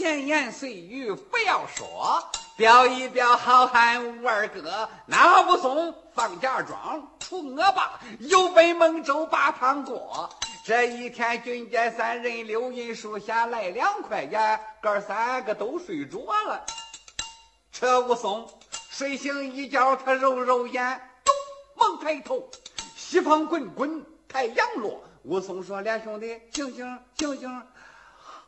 闲言碎语不要说，表一表好汉武二哥。那武松放假庄出恶霸，又奔孟州把汤过。这一天，军家三人溜银树下来两块烟，哥三个都睡着了。这武松睡醒一觉，他揉揉眼，咚，猛抬头，西方滚滚，太阳落。武松说：“连兄弟，醒醒，醒醒！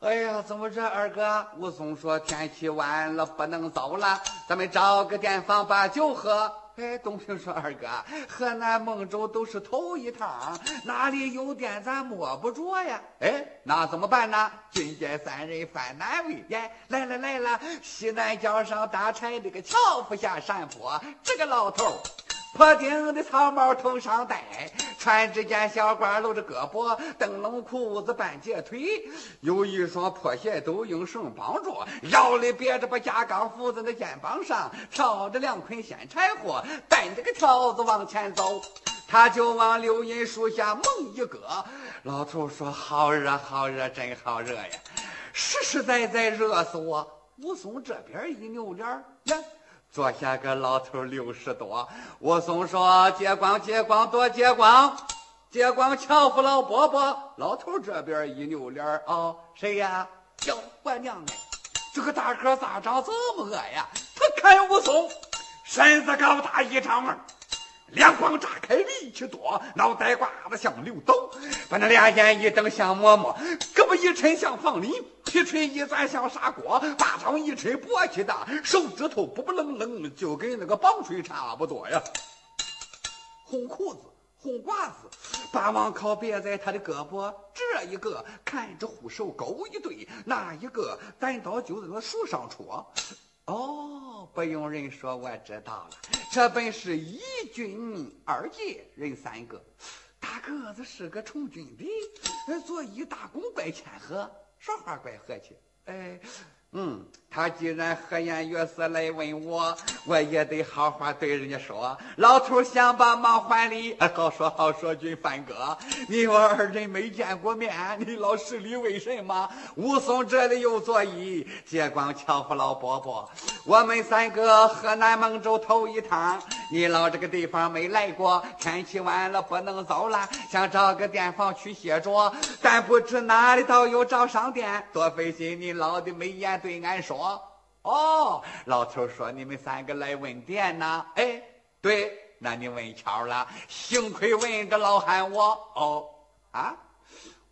哎呀，怎么着，二哥？”武松说：“天气晚了，不能走了，咱们找个店房把酒喝。”哎，东平说：“二哥，河南孟州都是头一趟，哪里有店咱摸不着呀？哎，那怎么办呢？军家三人犯难为点，来了来了，西南角上大柴这个樵夫下山坡，这个老头。破顶的草帽头上戴，穿着件小褂露着胳膊，灯笼裤子半截腿，有一双破鞋都用绳绑住，腰里别着把架杠扶在那肩膀上，挑着两捆鲜柴火，担着个条子往前走，他就往柳荫树下猛一搁。老头说：“好热，好热，真好热呀！实实在在热死我。”武松这边一扭脸呀。坐下个老头六十多，武松说：“借光借光多借光，借光瞧夫老伯伯。”老头这边一扭脸啊，谁呀？哟，我娘的，这个大个咋长这么恶呀？他看武松，身子高大一丈二。两光炸开，力气多，脑袋瓜子像刘斗，把那俩眼一瞪像馍馍，胳膊一抻像房里，皮锤一钻像砂锅，巴掌一吹簸箕大，手指头不不愣愣，就跟那个棒槌差不多呀。红裤子，红褂子，把网靠别在他的胳膊，这一个看着护手勾一对，那一个单刀就在那树上戳。哦，不用人说，我知道了。这本是一军二杰人三个，大个子是个从军的，做一大功怪谦和，说话怪和气。哎。嗯，他既然和颜悦色来问我，我也得好好对人家说。老头想把忙还礼，好说好说，军范哥，你我二人没见过面，你老施礼为什么？武松这里有座椅，借光瞧夫老伯伯，我们三个河南孟州头一趟，你老这个地方没来过，天气晚了不能走了，想找个店房去歇着，但不知哪里倒有招商店，多费心，你老的没眼。对俺说：“哦哦，老头说你们三个来问店呢。哎，对，那你问巧了，幸亏问着老汉我。哦，啊，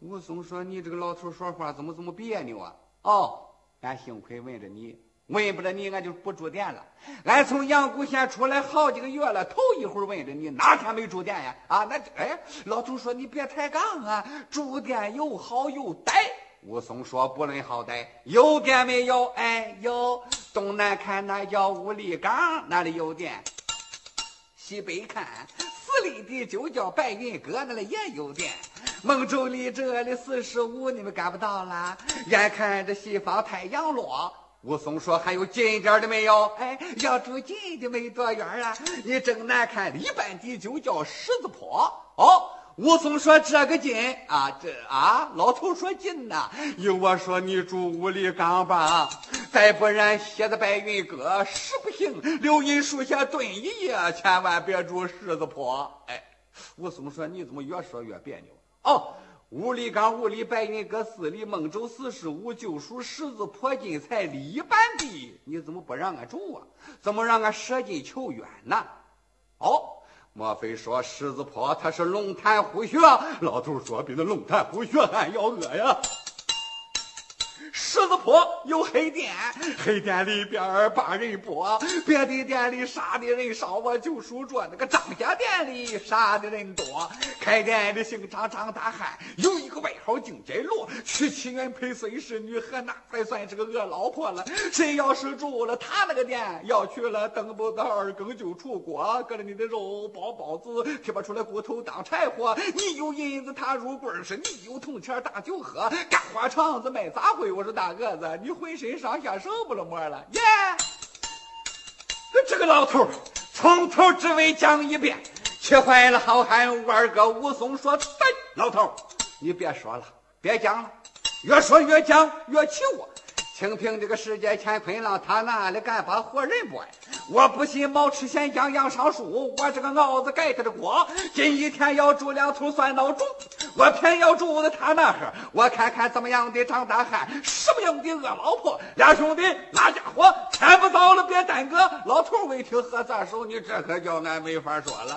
武松说你这个老头说话怎么这么别扭啊？哦，俺幸亏问着你，问不着你，俺就不住店了。俺从阳谷县出来好几个月了，头一回问着你，哪天没住店呀？啊，那哎，老头说你别抬杠啊，住店有好有歹。”武松说：“不论好歹，有店没有？哎，有。东南看那叫五里岗，那里有店；西北看四里地就叫白云阁，那里也有店。孟州离这里四十五，你们赶不到了。眼看着西方太阳落，武松说：还有近一点的没有？哎，要住近的没多远啊。你正南看里半地就叫狮子坡。哦。”武松说：“这个近啊，这啊，老头说近呐。有我说你住五里岗吧，再不然歇在白云阁，实不行。柳荫树下蹲一夜，千万别住狮子坡。”哎，武松说：“你怎么越说越别扭？哦，五里岗、五里白云阁、四里孟州四十五，就属狮子坡近才里一半地，你怎么不让俺住啊？怎么让俺舍近求远呢？哦。”莫非说狮子坡它是龙潭虎穴？老头说比那龙潭虎穴还要恶呀！狮子坡有黑店，黑店里边把人多，别的店里杀的人少，我就数着那个张家店里杀的人多。开店的姓张，张大汉，有一个外号金摘罗，娶妻原配孙氏女，和那才算是个恶老婆了。谁要是住了他那个店，要去了等不到二更就出锅，搁着你的肉包包子，提拔出来骨头当柴火。你有银子他入柜是你有铜钱大酒喝，干花肠子卖杂烩。我说大个子，你浑身上下受不了摸了耶！这个老头从头至尾讲一遍，气坏了好汉武二哥武松说：“对，老头你别说了，别讲了，越说越讲越气我。清平这个世界乾坤浪，他哪里敢把活人剥？我不信毛吃县样样上树，我这个鏊子盖他的锅，今一天要煮两头酸孬种，我偏要煮在他那呵，我看看怎么样的张大汉，什么样的恶老婆，俩兄弟那家伙天不早了，别耽搁。老头未听喝咱手，你这可叫俺没法说了。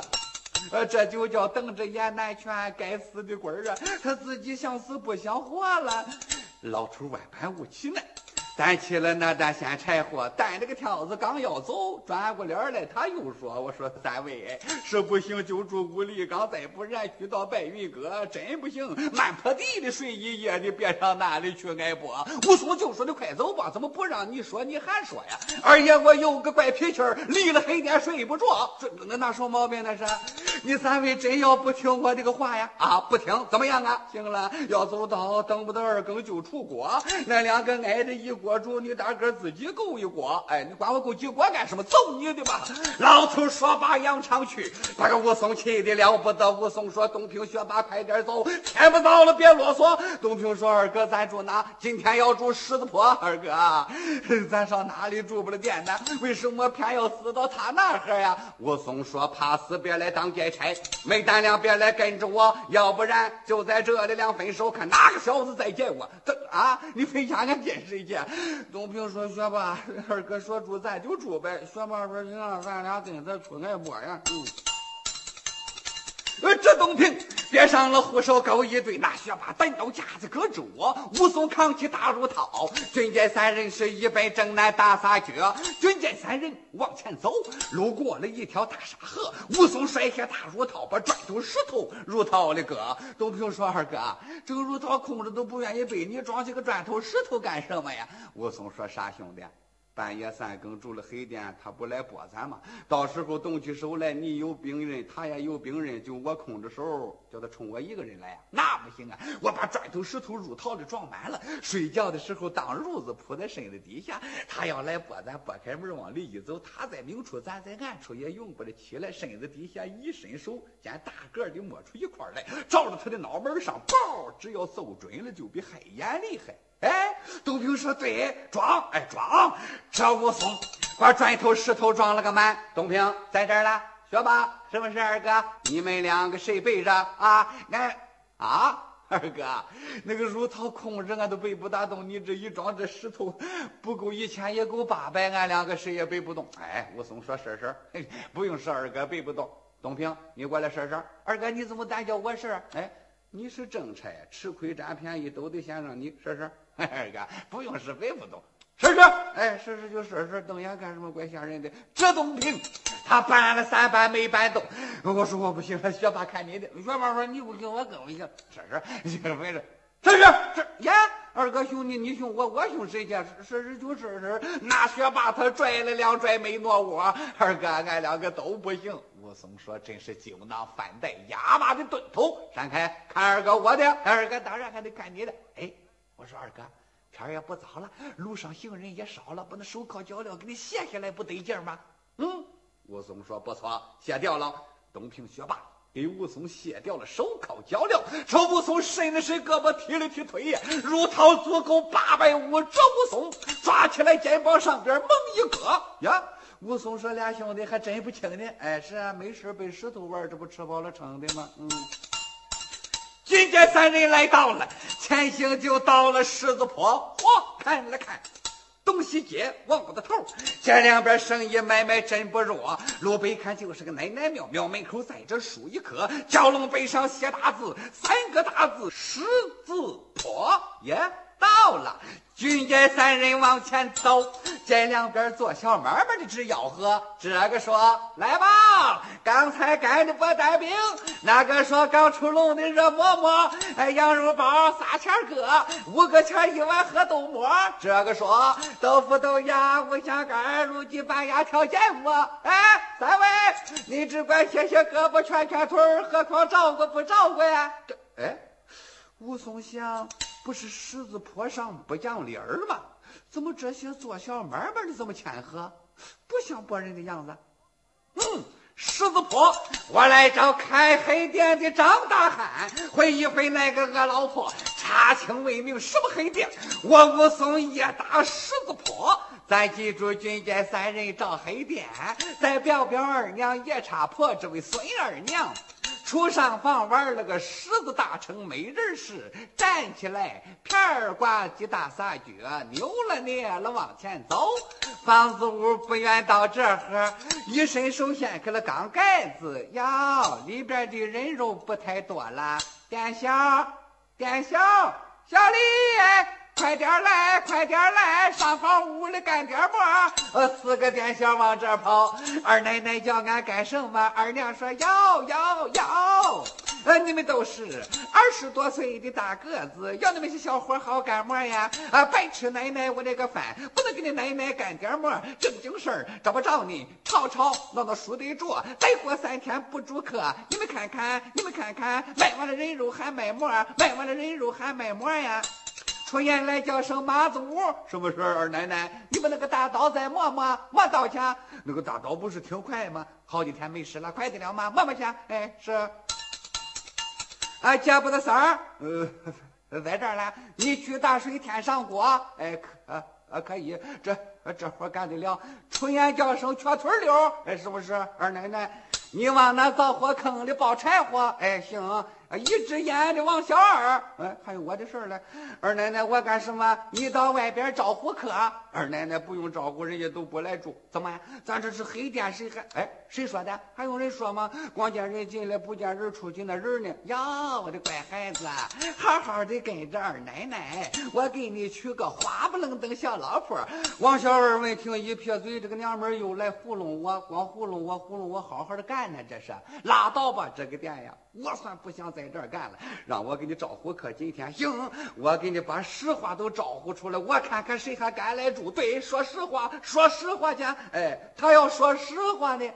呃，这就叫瞪着眼难劝，该死的鬼儿啊！他自己想死不想活了。老头万般无奇担起了那担咸柴火，担着个挑子刚要走，转过脸来他又说：“我说三位，是不行就住五里岗，再不然去到白云阁，真不行，满坡地的睡一夜的，别上哪里去挨剥。”武松就说：“你快走吧，怎么不让你说你还说呀？二爷我有个怪脾气儿，离了黑店睡不着。这那那什么毛病那是？你三位真要不听我这个话呀？啊，不听怎么样啊？行了，要走到等不到二更就出锅，那两个挨着一。”锅主，你大哥自己够一锅，哎，你管我够几锅干什么？揍你的吧！老头说罢扬长去，把个武松气的了不得。武松说：“东平学霸，快点走，天不早了，别啰嗦。”东平说：“二哥，咱住哪？今天要住狮子坡。二哥，咱上哪里住不了店呢？为什么偏要死到他那儿呀？”武松说：“怕死，别来当劫差；没胆量，别来跟着我。要不然就在这里两分手，看哪个小子再见我。这啊，你回家俺见谁见？” 东平说：“学吧，二哥说住咱就住呗。”学霸说：“行，咱俩跟着出来播呀。”嗯。呃，这东平别上了护手沟一对，那学霸单刀架子搁住，武松扛起大如套，军舰三人是一本正南打撒脚。军舰三人往前走，路过了一条大沙河，武松摔下大如套，把砖头石头如套的哥。东平说：“二哥，这个入套空着都不愿意背，你装起个砖头石头干什么呀？”武松说：“傻兄弟。”半夜三更住了黑店，他不来拨咱吗？到时候动起手来，你有兵刃，他也有兵刃，就我空着手，叫他冲我一个人来？那不行啊！我把砖头石头入套的装满了，睡觉的时候当褥子铺在身子底下。他要来拨咱，拨开门往里一走，他在明处，咱在暗处，也用不着起来。身子底下一伸手，见大个的摸出一块来，照着他的脑门上，爆！只要揍准了，就比黑眼厉害。哎，东平说：“对，装，哎，装。”这武松把砖头石头装了个满。东平在这儿了，学霸，什么事二哥？你们两个谁背着啊？俺啊，二哥，那个如涛空着，俺都背不大动。你这一装，这石头不够一千，也够八百，俺两个谁也背不动。哎，武松说：“试试，不用试，二哥背不动。东平，你过来试试。二哥，你怎么单叫我试？哎，你是正差，吃亏占便宜都得先让你试试。”哎，干，不用试，背不懂。试试，哎，试试就试试，瞪眼干什么？怪吓人的。这东平，他搬了三搬没搬动。我说我不行了，学霸看你的。学霸说你不行，我更不行。试试，行，没事。试试，试呀！二哥兄弟，你凶我，我凶谁去？试试就试试。那学霸他拽了两拽没挪窝。二哥，俺两个都不行。武松说：“真是酒囊饭袋，哑巴的蹲头。闪开，看二哥我的。二哥当然还得看你的。哎。”我说二哥，天也不早了，路上行人也少了，把那手铐脚镣给你卸下来不得劲吗？嗯，武松说不错，卸掉了。东平学霸给武松卸掉了手铐脚镣，这武松伸了伸胳膊，踢了踢腿，呀。如涛足够八百五。这武松抓起来肩膀上边猛一搁呀！武松说俩兄弟还真不轻呢。哎，是啊，没事背石头玩，这不吃饱了撑的吗？嗯。今天三人来到了，前行就到了狮子坡。嚯，看了看东西街，王五的头。这两边生意买卖真不弱。路北看就是个奶奶庙，庙门口栽着树一棵，蛟龙背上写大字，三个大字十字坡。耶，到了。军见三人往前走，见两边做小买卖的直吆喝。这个说：“来吧，刚才干的不带兵。”那个说：“刚出笼的热馍馍，哎，羊肉包仨钱个，五个钱一碗喝豆沫。”这个说：“豆腐豆芽五香干，卤鸡半鸭条芥末。”哎，三位，你只管歇歇胳膊蜷蜷腿何况照顾不照顾呀？这哎，武松想。不是狮子坡上不讲理儿吗？怎么这些做小买卖的这么谦和，不像博人的样子？嗯，狮子坡，我来找开黑店的张大汉，会一会那个恶老婆。查清为明，什么黑店？我武松也打狮子坡，咱记住军家三人找黑店，再表表二娘夜叉婆，这位孙二娘。出上房玩了个狮子大成没人事，站起来片儿挂鸡大撒脚，扭了捏了往前走。房子屋不远到这呵，一伸手掀开了缸盖子，呀，里边的人肉不太多了。店小，店小，小李。快点来，快点来，上房屋里干点活。呃，四个店小往这跑。二奶奶叫俺干什么？二娘说要要要。呃，你们都是二十多岁的大个子，要你们些小伙好干么呀？啊，白吃奶奶我那个饭，不能给你奶奶干点么？正经事儿找不着你，吵吵闹闹输得着。再过三天不住客，你们看看，你们看看，卖完了人肉还卖馍，卖完了人肉还卖馍呀？出言来叫声马祖，什么事儿？二奶奶，你把那个大刀再磨磨磨刀去。那个大刀不是挺快吗？好几天没使了，快得了吗？磨磨去。哎，是。啊，见不得三儿，呃，在这儿呢。你去大水天上过，哎，可啊可以，这这活干得了。出言叫声瘸腿溜，哎，是不是？二奶奶，你往那灶火坑里抱柴火，哎，行。一只眼的王小二，哎，还有我的事儿嘞。二奶奶，我干什么？你到外边招呼客。二奶奶不用招呼，人家都不来住。怎么？咱这是黑店，谁还？哎，谁说的？还用人说吗？光见人进来，不见人出去，那人呢？呀，我的乖孩子，好好的跟着二奶奶，我给你娶个花不愣登小老婆。王小二闻听一撇嘴，这个娘们又来糊弄我，光糊弄我，糊弄我，好好的干呢，这是拉倒吧，这个店呀。我算不想在这儿干了，让我给你招呼可。今天行，我给你把实话都招呼出来，我看看谁还敢来住。对，说实话，说实话去。哎，他要说实话呢，